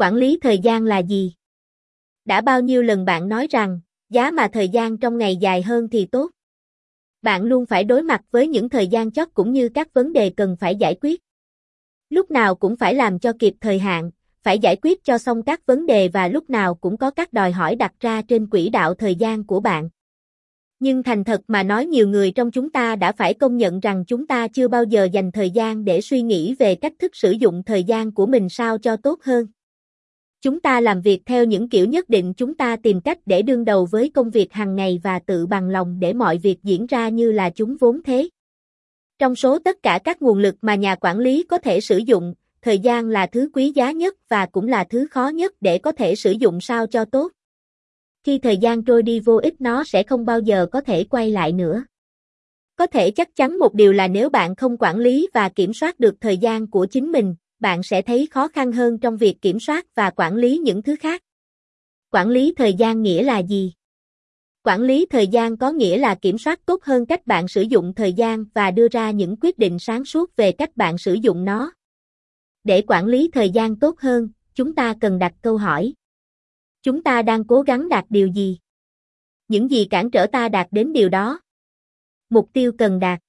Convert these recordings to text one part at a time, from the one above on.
Quản lý thời gian là gì? Đã bao nhiêu lần bạn nói rằng, giá mà thời gian trong ngày dài hơn thì tốt. Bạn luôn phải đối mặt với những thời gian chót cũng như các vấn đề cần phải giải quyết. Lúc nào cũng phải làm cho kịp thời hạn, phải giải quyết cho xong các vấn đề và lúc nào cũng có các đòi hỏi đặt ra trên quỹ đạo thời gian của bạn. Nhưng thành thật mà nói nhiều người trong chúng ta đã phải công nhận rằng chúng ta chưa bao giờ dành thời gian để suy nghĩ về cách thức sử dụng thời gian của mình sao cho tốt hơn. Chúng ta làm việc theo những kiểu nhất định chúng ta tìm cách để đương đầu với công việc hàng ngày và tự bằng lòng để mọi việc diễn ra như là chúng vốn thế. Trong số tất cả các nguồn lực mà nhà quản lý có thể sử dụng, thời gian là thứ quý giá nhất và cũng là thứ khó nhất để có thể sử dụng sao cho tốt. Khi thời gian trôi đi vô ích nó sẽ không bao giờ có thể quay lại nữa. Có thể chắc chắn một điều là nếu bạn không quản lý và kiểm soát được thời gian của chính mình, bạn sẽ thấy khó khăn hơn trong việc kiểm soát và quản lý những thứ khác. Quản lý thời gian nghĩa là gì? Quản lý thời gian có nghĩa là kiểm soát tốt hơn cách bạn sử dụng thời gian và đưa ra những quyết định sáng suốt về cách bạn sử dụng nó. Để quản lý thời gian tốt hơn, chúng ta cần đặt câu hỏi. Chúng ta đang cố gắng đạt điều gì? Những gì cản trở ta đạt đến điều đó? Mục tiêu cần đạt.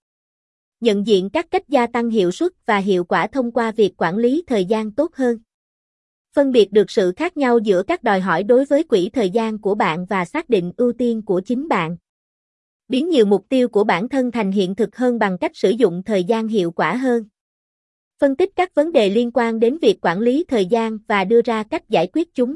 Nhận diện các cách gia tăng hiệu suất và hiệu quả thông qua việc quản lý thời gian tốt hơn. Phân biệt được sự khác nhau giữa các đòi hỏi đối với quỹ thời gian của bạn và xác định ưu tiên của chính bạn. Biến nhiều mục tiêu của bản thân thành hiện thực hơn bằng cách sử dụng thời gian hiệu quả hơn. Phân tích các vấn đề liên quan đến việc quản lý thời gian và đưa ra cách giải quyết chúng.